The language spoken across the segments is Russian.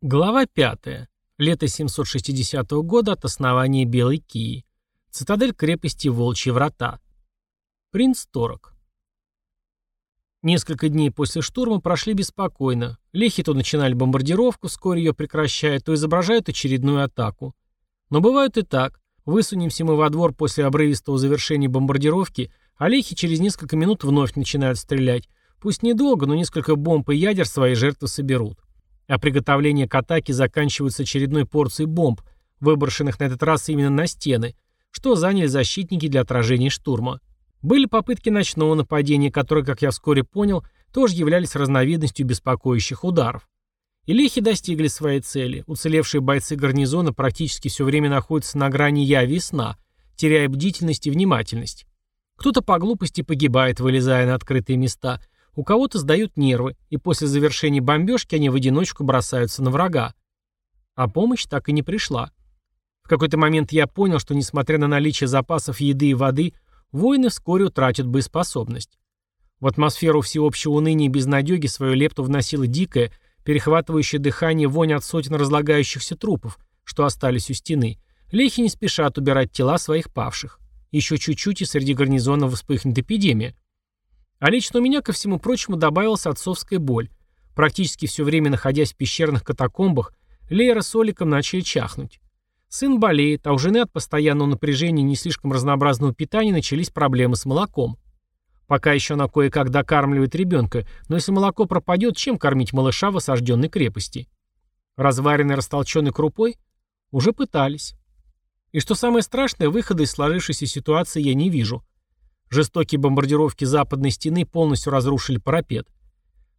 Глава 5. Лето 760 года от основания Белой Кии. Цитадель крепости Волчьи врата. Принц Торок. Несколько дней после штурма прошли беспокойно. Лехи то начинали бомбардировку, вскоре ее прекращают, то изображают очередную атаку. Но бывает и так. Высунемся мы во двор после обрывистого завершения бомбардировки, а лехи через несколько минут вновь начинают стрелять. Пусть недолго, но несколько бомб и ядер свои жертвы соберут а приготовление к атаке заканчиваются очередной порцией бомб, выброшенных на этот раз именно на стены, что заняли защитники для отражения штурма. Были попытки ночного нападения, которые, как я вскоре понял, тоже являлись разновидностью беспокоящих ударов. И достигли своей цели. Уцелевшие бойцы гарнизона практически все время находятся на грани яви и сна, теряя бдительность и внимательность. Кто-то по глупости погибает, вылезая на открытые места – у кого-то сдают нервы, и после завершения бомбежки они в одиночку бросаются на врага. А помощь так и не пришла. В какой-то момент я понял, что несмотря на наличие запасов еды и воды, воины вскоре утратят боеспособность. В атмосферу всеобщего уныния и безнадеги свою лепту вносило дикое, перехватывающее дыхание вонь от сотен разлагающихся трупов, что остались у стены. Лехи не спешат убирать тела своих павших. Еще чуть-чуть, и среди гарнизона вспыхнет эпидемия. А лично у меня, ко всему прочему, добавилась отцовская боль. Практически все время находясь в пещерных катакомбах, Лейра с Оликом начали чахнуть. Сын болеет, а у жены от постоянного напряжения и не слишком разнообразного питания начались проблемы с молоком. Пока еще она кое-как докармливает ребенка, но если молоко пропадет, чем кормить малыша в осажденной крепости? Разваренной растолченной крупой? Уже пытались. И что самое страшное, выхода из сложившейся ситуации я не вижу. Жестокие бомбардировки западной стены полностью разрушили парапет.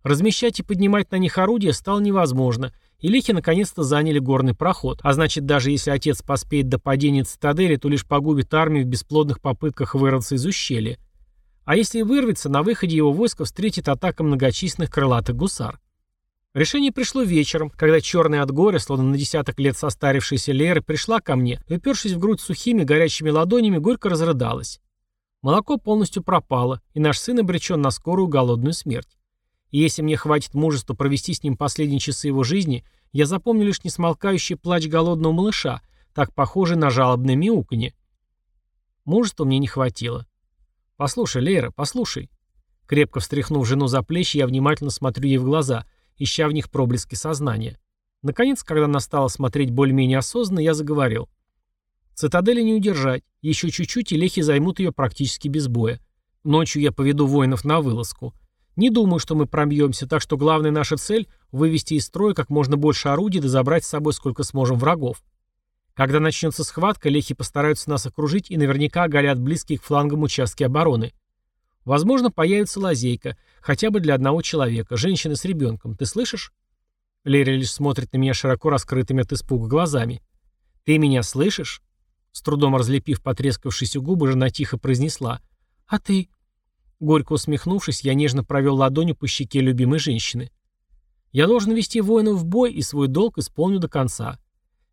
Размещать и поднимать на них орудия стало невозможно, и лихи наконец-то заняли горный проход, а значит даже если отец поспеет до падения цитадели, то лишь погубит армию в бесплодных попытках вырваться из ущелья. А если и вырвется, на выходе его войска встретит атака многочисленных крылатых гусар. Решение пришло вечером, когда черная от горя, словно на десяток лет состарившаяся Лера, пришла ко мне и, упершись в грудь сухими горячими ладонями, горько разрыдалась. Молоко полностью пропало, и наш сын обречен на скорую голодную смерть. И если мне хватит мужества провести с ним последние часы его жизни, я запомню лишь несмолкающий плач голодного малыша, так похожий на жалобное мяуканье. Мужества мне не хватило. «Послушай, Лейра, послушай». Крепко встряхнув жену за плечи, я внимательно смотрю ей в глаза, ища в них проблески сознания. Наконец, когда она стала смотреть более-менее осознанно, я заговорил. Цитадели не удержать. Еще чуть-чуть, и лехи займут ее практически без боя. Ночью я поведу воинов на вылазку. Не думаю, что мы пробьемся, так что главная наша цель – вывести из строя как можно больше орудий да забрать с собой сколько сможем врагов. Когда начнется схватка, лехи постараются нас окружить и наверняка оголят близкие к флангам участки обороны. Возможно, появится лазейка, хотя бы для одного человека, женщины с ребенком. Ты слышишь? Лерри лишь смотрит на меня широко раскрытыми от испуга глазами. Ты меня слышишь? С трудом разлепив потрескавшиеся губы, жена тихо произнесла. «А ты?» Горько усмехнувшись, я нежно провел ладонью по щеке любимой женщины. «Я должен вести воинов в бой и свой долг исполню до конца.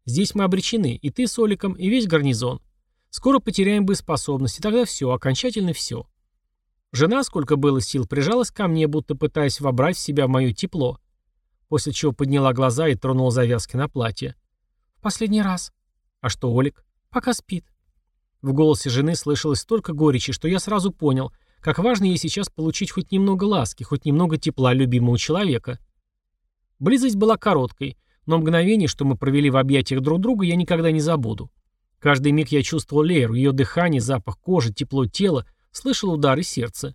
Здесь мы обречены, и ты с Оликом, и весь гарнизон. Скоро потеряем боеспособность, и тогда все, окончательно все». Жена, сколько было сил, прижалась ко мне, будто пытаясь вобрать в себя мое тепло. После чего подняла глаза и тронула завязки на платье. «В последний раз». «А что, Олик?» Пока спит. В голосе жены слышалось столько горечи, что я сразу понял, как важно ей сейчас получить хоть немного ласки, хоть немного тепла любимого человека. Близость была короткой, но мгновение, что мы провели в объятиях друг друга, я никогда не забуду. Каждый миг я чувствовал Лейру, ее дыхание, запах кожи, тепло тела, слышал удары сердца.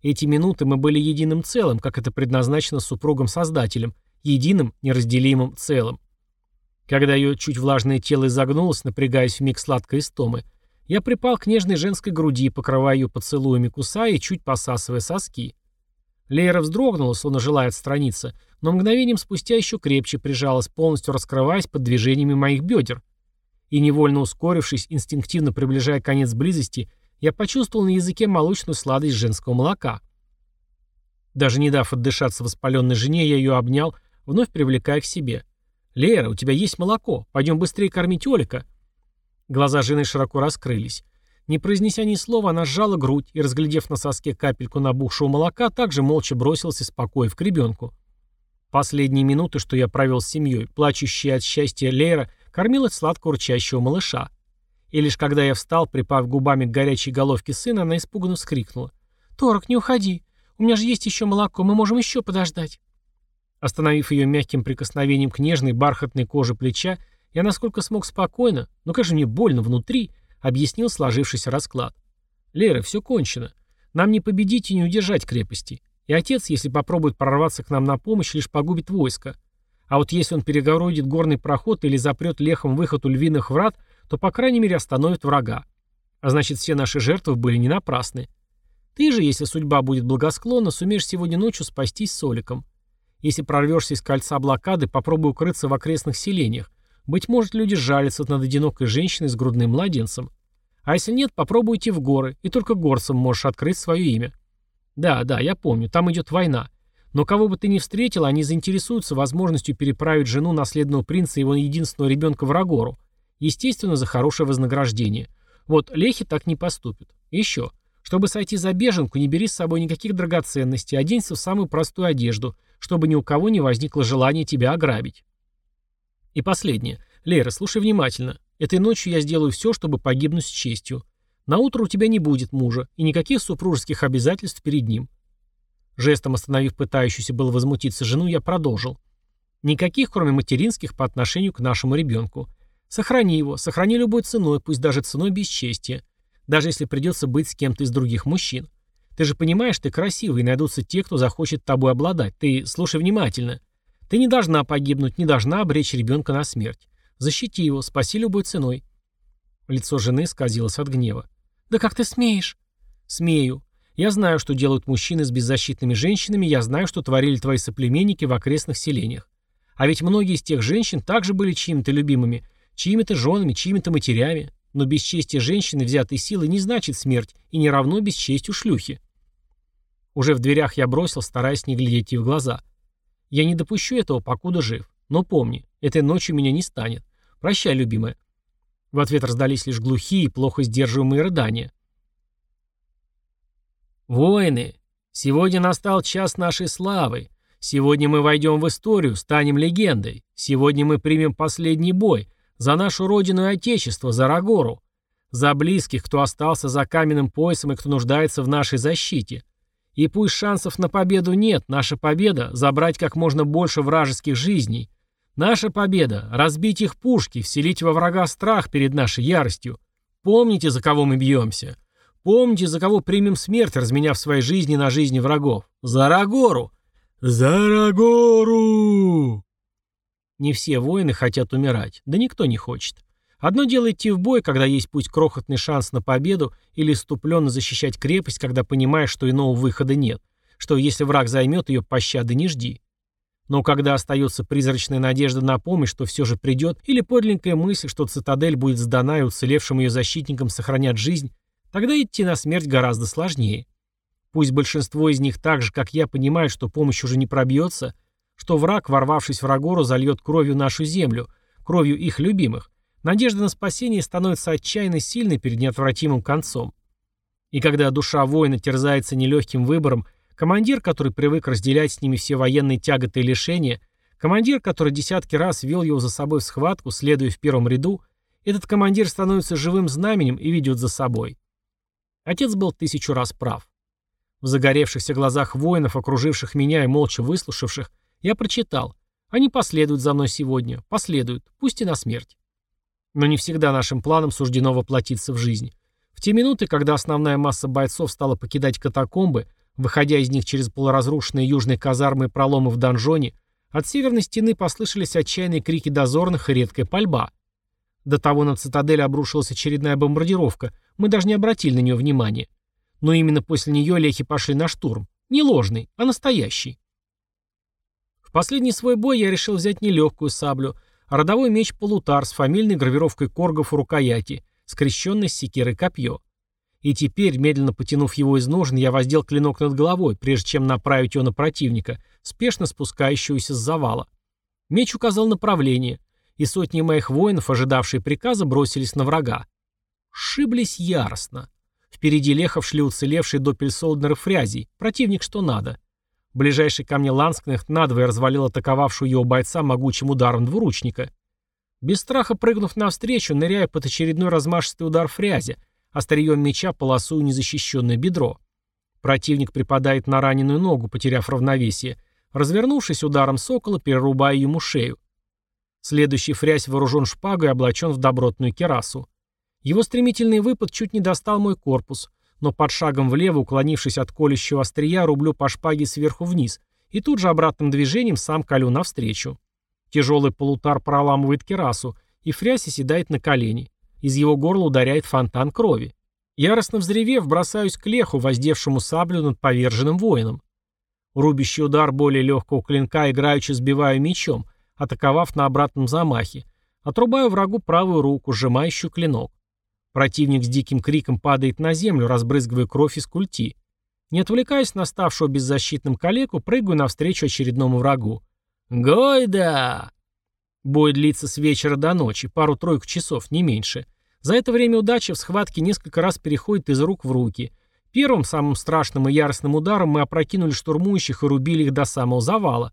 Эти минуты мы были единым целым, как это предназначено супругом-создателем, единым, неразделимым целым. Когда ее чуть влажное тело изогнулось, напрягаясь в миг сладкой истомы, я припал к нежной женской груди, покрывая ее поцелуями, кусая и чуть посасывая соски. Лейра вздрогнула, словно желая отстраниться, но мгновением спустя еще крепче прижалась, полностью раскрываясь под движениями моих бедер. И невольно ускорившись, инстинктивно приближая конец близости, я почувствовал на языке молочную сладость женского молока. Даже не дав отдышаться воспаленной жене, я ее обнял, вновь привлекая к себе. «Лера, у тебя есть молоко. Пойдем быстрее кормить Олика». Глаза жены широко раскрылись. Не произнеся ни слова, она сжала грудь и, разглядев на соске капельку набухшего молока, также молча бросилась из покоя к ребенку. Последние минуты, что я провел с семьей, плачущая от счастья Лейра, кормила сладко урчащего малыша. И лишь когда я встал, припав губами к горячей головке сына, она испуганно вскрикнула. «Торок, не уходи. У меня же есть еще молоко, мы можем еще подождать». Остановив ее мягким прикосновением к нежной бархатной коже плеча, я насколько смог спокойно, но же мне больно внутри, объяснил сложившийся расклад. «Лера, все кончено. Нам не победить и не удержать крепости. И отец, если попробует прорваться к нам на помощь, лишь погубит войско. А вот если он перегородит горный проход или запрет лехом выход у львиных врат, то, по крайней мере, остановит врага. А значит, все наши жертвы были не напрасны. Ты же, если судьба будет благосклонна, сумеешь сегодня ночью спастись с Оликом. Если прорвешься из кольца блокады, попробуй укрыться в окрестных селениях. Быть может, люди жалятся над одинокой женщиной с грудным младенцем. А если нет, попробуй идти в горы, и только горцам можешь открыть свое имя. Да, да, я помню, там идет война. Но кого бы ты ни встретил, они заинтересуются возможностью переправить жену наследного принца и его единственного ребенка в Рагору. Естественно, за хорошее вознаграждение. Вот Лехи так не поступит. еще. Чтобы сойти за беженку, не бери с собой никаких драгоценностей, оденься в самую простую одежду, чтобы ни у кого не возникло желания тебя ограбить. И последнее. Лера, слушай внимательно. Этой ночью я сделаю все, чтобы погибнуть с честью. На утро у тебя не будет мужа, и никаких супружеских обязательств перед ним. Жестом остановив пытающуюся было возмутиться жену, я продолжил. Никаких, кроме материнских, по отношению к нашему ребенку. Сохрани его, сохрани любой ценой, пусть даже ценой бесчестия. Даже если придется быть с кем-то из других мужчин. Ты же понимаешь, ты красивый, и найдутся те, кто захочет тобой обладать. Ты слушай внимательно. Ты не должна погибнуть, не должна обречь ребенка на смерть. Защити его, спаси любой ценой. Лицо жены сказилось от гнева. «Да как ты смеешь?» «Смею. Я знаю, что делают мужчины с беззащитными женщинами, я знаю, что творили твои соплеменники в окрестных селениях. А ведь многие из тех женщин также были чьими-то любимыми, чьими-то женами, чьими-то матерями. Но бесчестие женщины, взятой силы, не значит смерть и не равно бесчестью шлюхи. Уже в дверях я бросил, стараясь не глядеть ей в глаза. Я не допущу этого, покуда жив. Но помни, этой ночью меня не станет. Прощай, любимая. В ответ раздались лишь глухие, плохо сдерживаемые рыдания. «Воины, сегодня настал час нашей славы. Сегодня мы войдем в историю, станем легендой. Сегодня мы примем последний бой за нашу родину и отечество, за Рагору. За близких, кто остался за каменным поясом и кто нуждается в нашей защите. И пусть шансов на победу нет, наша победа – забрать как можно больше вражеских жизней. Наша победа – разбить их пушки, вселить во врага страх перед нашей яростью. Помните, за кого мы бьемся. Помните, за кого примем смерть, разменяв свои жизни на жизни врагов. За Рагору! За Рагору! Не все воины хотят умирать, да никто не хочет. Одно дело идти в бой, когда есть пусть крохотный шанс на победу, или ступленно защищать крепость, когда понимаешь, что иного выхода нет, что если враг займет ее, пощады не жди. Но когда остается призрачная надежда на помощь, что все же придет, или подлинная мысль, что цитадель будет сдана и уцелевшим ее защитникам сохранят жизнь, Тогда идти на смерть гораздо сложнее. Пусть большинство из них так же, как я, понимают, что помощь уже не пробьется, что враг, ворвавшись в Рагору, зальет кровью нашу землю, кровью их любимых, надежда на спасение становится отчаянно сильной перед неотвратимым концом. И когда душа воина терзается нелегким выбором, командир, который привык разделять с ними все военные тяготы и лишения, командир, который десятки раз вел его за собой в схватку, следуя в первом ряду, этот командир становится живым знаменем и ведет за собой. Отец был тысячу раз прав. В загоревшихся глазах воинов, окруживших меня и молча выслушавших, я прочитал. Они последуют за мной сегодня, последуют, пусть и на смерть. Но не всегда нашим планам суждено воплотиться в жизнь. В те минуты, когда основная масса бойцов стала покидать катакомбы, выходя из них через полуразрушенные южные казармы и проломы в донжоне, от северной стены послышались отчаянные крики дозорных и редкая пальба. До того на цитадель обрушилась очередная бомбардировка, мы даже не обратили на нее внимания. Но именно после нее лехи пошли на штурм. Не ложный, а настоящий. Последний свой бой я решил взять не легкую саблю, а родовой меч полутар с фамильной гравировкой коргов у рукояти, скрещенной с секирой копье. И теперь, медленно потянув его из ножен, я воздел клинок над головой, прежде чем направить его на противника, спешно спускающегося с завала. Меч указал направление, и сотни моих воинов, ожидавшие приказа, бросились на врага. Шиблись яростно. Впереди Лехов шли уцелевшие до Пельсолднера фрязей, противник что надо. Ближайший ко мне Ланскнехт надвое развалил атаковавшую его бойца могучим ударом двуручника. Без страха прыгнув навстречу, ныряя под очередной размашистый удар фрязи, острием меча полосую незащищенное бедро. Противник припадает на раненую ногу, потеряв равновесие, развернувшись ударом сокола, перерубая ему шею. Следующий фрязь вооружен шпагой и облачен в добротную керасу. Его стремительный выпад чуть не достал мой корпус, но под шагом влево, уклонившись от колющего острия, рублю по шпаге сверху вниз и тут же обратным движением сам колю навстречу. Тяжелый полутар проламывает керасу, и фрязь оседает на колени. Из его горла ударяет фонтан крови. Яростно взревев, бросаюсь к леху, воздевшему саблю над поверженным воином. Рубящий удар более легкого клинка играючи сбиваю мечом, атаковав на обратном замахе. Отрубаю врагу правую руку, сжимающую клинок. Противник с диким криком падает на землю, разбрызгивая кровь из культи. Не отвлекаясь на ставшего беззащитным калеку, прыгаю навстречу очередному врагу. «Гойда!» Бой длится с вечера до ночи, пару-тройку часов, не меньше. За это время удача в схватке несколько раз переходит из рук в руки. Первым, самым страшным и яростным ударом мы опрокинули штурмующих и рубили их до самого завала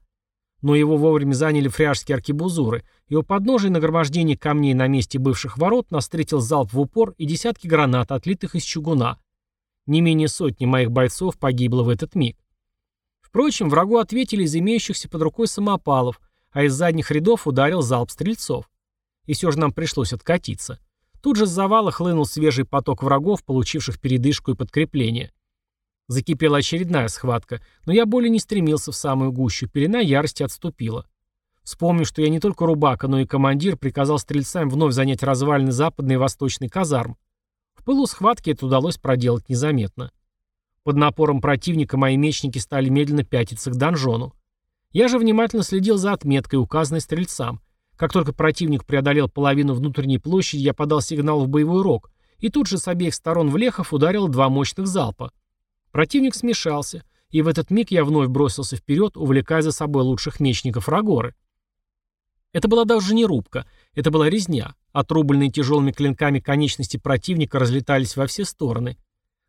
но его вовремя заняли фряжские аркебузуры, и у подножия нагромождения камней на месте бывших ворот нас встретил залп в упор и десятки гранат, отлитых из чугуна. Не менее сотни моих бойцов погибло в этот миг. Впрочем, врагу ответили из имеющихся под рукой самопалов, а из задних рядов ударил залп стрельцов. И все же нам пришлось откатиться. Тут же с завала хлынул свежий поток врагов, получивших передышку и подкрепление. Закипела очередная схватка, но я более не стремился в самую гущу, пелена ярости отступила. Вспомнив, что я не только рубака, но и командир, приказал стрельцам вновь занять развалины западной и восточной казарм. В пылу схватки это удалось проделать незаметно. Под напором противника мои мечники стали медленно пятиться к донжону. Я же внимательно следил за отметкой, указанной стрельцам. Как только противник преодолел половину внутренней площади, я подал сигнал в боевой рог, и тут же с обеих сторон в лехов ударил два мощных залпа. Противник смешался, и в этот миг я вновь бросился вперед, увлекая за собой лучших мечников Рагоры. Это была даже не рубка, это была резня. Отрубленные тяжелыми клинками конечности противника разлетались во все стороны.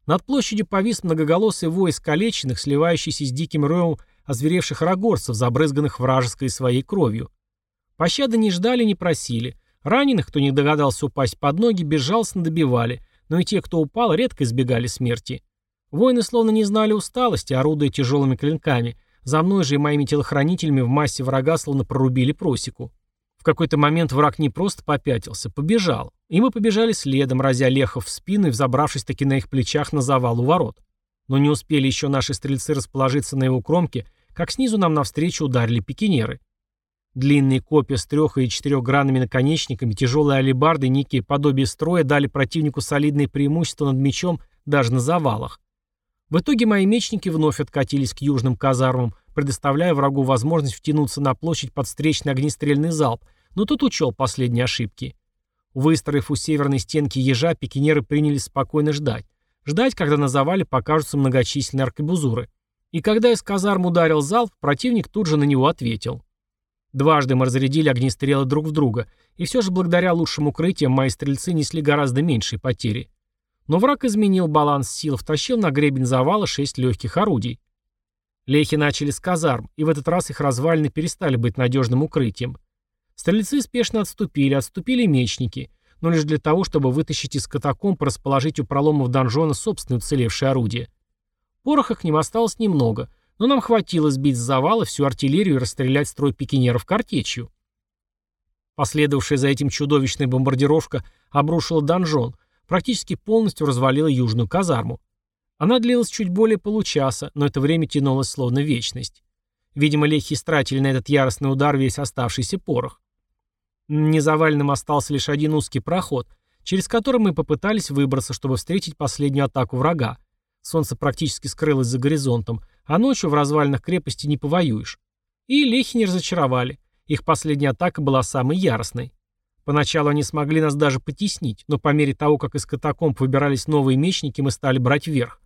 Над площадью повис многоголосый вой искалеченных, сливающийся с диким роем озверевших рогорцев, забрызганных вражеской своей кровью. Пощады не ждали, не просили. Раненых, кто не догадался упасть под ноги, безжалостно добивали, но и те, кто упал, редко избегали смерти. Воины словно не знали усталости, орудуя тяжелыми клинками. За мной же и моими телохранителями в массе врага словно прорубили просеку. В какой-то момент враг не просто попятился, побежал. И мы побежали следом, разя лехов в спину и взобравшись таки на их плечах на завал у ворот. Но не успели еще наши стрельцы расположиться на его кромке, как снизу нам навстречу ударили пикинеры. Длинные копья с трех- и четырехгранными наконечниками, тяжелые алебарды, некие подобие строя дали противнику солидные преимущества над мечом даже на завалах. В итоге мои мечники вновь откатились к южным казармам, предоставляя врагу возможность втянуться на площадь под встречный огнестрельный залп, но тут учел последние ошибки. Выстроив у северной стенки ежа, пикинеры принялись спокойно ждать. Ждать, когда на завале покажутся многочисленные аркебузуры. И когда из казарм ударил залп, противник тут же на него ответил. Дважды мы разрядили огнестрелы друг в друга, и все же благодаря лучшим укрытиям мои стрельцы несли гораздо меньшие потери. Но враг изменил баланс сил, втащил на гребень завала шесть легких орудий. Лехи начали с казарм, и в этот раз их развалины перестали быть надежным укрытием. Стрельцы спешно отступили, отступили мечники, но лишь для того, чтобы вытащить из катакомб и расположить у проломов донжона собственные уцелевшие орудия. Пороха к ним осталось немного, но нам хватило сбить с завала всю артиллерию и расстрелять строй пикинеров картечью. Последовавшая за этим чудовищная бомбардировка обрушила донжон, практически полностью развалила южную казарму. Она длилась чуть более получаса, но это время тянулось словно вечность. Видимо, лехи истратили на этот яростный удар весь оставшийся порох. Незаваленным остался лишь один узкий проход, через который мы попытались выбраться, чтобы встретить последнюю атаку врага. Солнце практически скрылось за горизонтом, а ночью в развалинах крепости не повоюешь. И лехи не разочаровали. Их последняя атака была самой яростной. Поначалу они смогли нас даже потеснить, но по мере того, как из катакомб выбирались новые мечники, мы стали брать верх.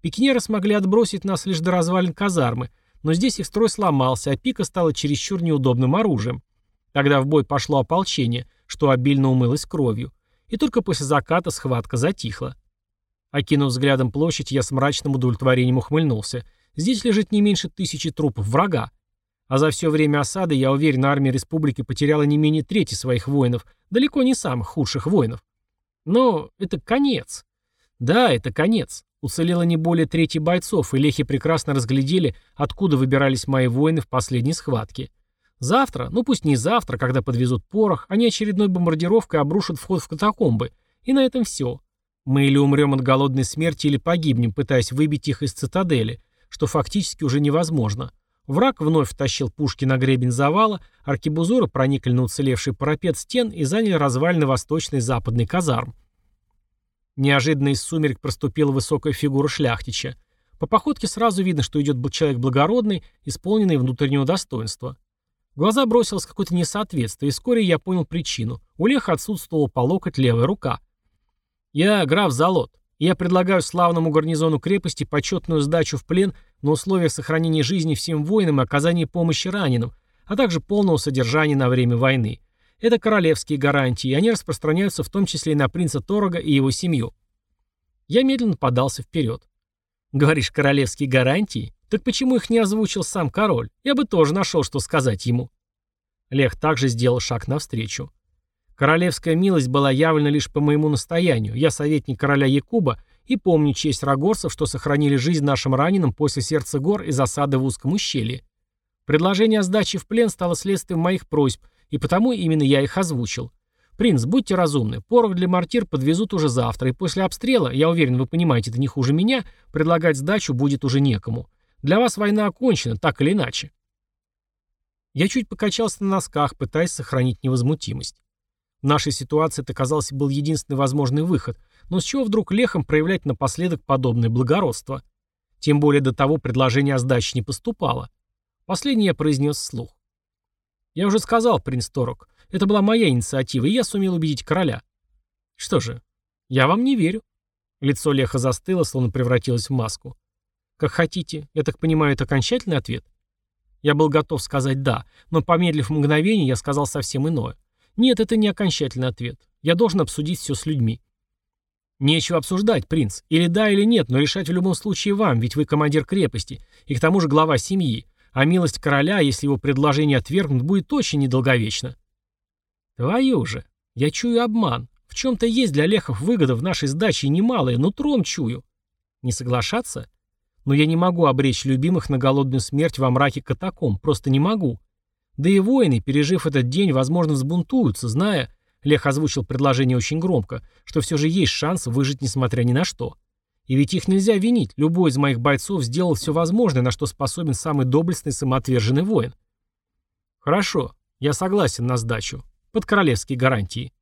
Пикинеры смогли отбросить нас лишь до развалин казармы, но здесь их строй сломался, а пика стала чересчур неудобным оружием. Тогда в бой пошло ополчение, что обильно умылось кровью. И только после заката схватка затихла. Окинув взглядом площадь, я с мрачным удовлетворением ухмыльнулся. Здесь лежит не меньше тысячи трупов врага. А за все время осады, я уверен, армия республики потеряла не менее трети своих воинов, далеко не самых худших воинов. Но это конец. Да, это конец. Уцелело не более трети бойцов, и лехи прекрасно разглядели, откуда выбирались мои воины в последней схватке. Завтра, ну пусть не завтра, когда подвезут порох, они очередной бомбардировкой обрушат вход в катакомбы. И на этом все. Мы или умрем от голодной смерти, или погибнем, пытаясь выбить их из цитадели, что фактически уже невозможно. Враг вновь втащил пушки на гребень завала, аркебузоры проникли на уцелевший парапет стен и заняли развалины восточной и западной казарм. Неожиданно из сумерек проступила высокая фигура шляхтича. По походке сразу видно, что идет человек благородный, исполненный внутреннего достоинства. Глаза бросилось какое-то несоответствие, и вскоре я понял причину. У Леха отсутствовала по локоть левая рука. «Я граф Залот. Я предлагаю славному гарнизону крепости почетную сдачу в плен на условиях сохранения жизни всем воинам и оказания помощи раненым, а также полного содержания на время войны. Это королевские гарантии, и они распространяются в том числе и на принца Торога и его семью. Я медленно подался вперед. Говоришь, королевские гарантии? Так почему их не озвучил сам король? Я бы тоже нашел, что сказать ему. Лех также сделал шаг навстречу. Королевская милость была явлена лишь по моему настоянию. Я советник короля Якуба и помню честь рагорцев, что сохранили жизнь нашим раненым после сердца гор и засады в узком ущелье. Предложение о сдаче в плен стало следствием моих просьб, и потому именно я их озвучил. Принц, будьте разумны, порох для мортир подвезут уже завтра, и после обстрела, я уверен, вы понимаете это не хуже меня, предлагать сдачу будет уже некому. Для вас война окончена, так или иначе. Я чуть покачался на носках, пытаясь сохранить невозмутимость. Нашей ситуации это, казалось, был единственный возможный выход, но с чего вдруг лехом проявлять напоследок подобное благородство? Тем более до того предложение о сдаче не поступало. Последнее я произнес вслух. Я уже сказал, принц Торок, это была моя инициатива, и я сумел убедить короля. Что же, я вам не верю. Лицо Леха застыло, словно превратилось в маску. Как хотите. Я так понимаю, это окончательный ответ? Я был готов сказать «да», но, помедлив мгновение, я сказал совсем иное. Нет, это не окончательный ответ. Я должен обсудить все с людьми. Нечего обсуждать, принц. Или да, или нет, но решать в любом случае вам, ведь вы командир крепости, и к тому же глава семьи. А милость короля, если его предложение отвергнут, будет очень недолговечно. Твою же. Я чую обман. В чем-то есть для лехов выгода в нашей сдаче немалая, но тром чую. Не соглашаться? Но я не могу обречь любимых на голодную смерть во мраке катакомб, просто не могу. Да и воины, пережив этот день, возможно, взбунтуются, зная, Лех озвучил предложение очень громко, что все же есть шанс выжить несмотря ни на что. И ведь их нельзя винить, любой из моих бойцов сделал все возможное, на что способен самый доблестный самоотверженный воин. Хорошо, я согласен на сдачу, под королевские гарантии.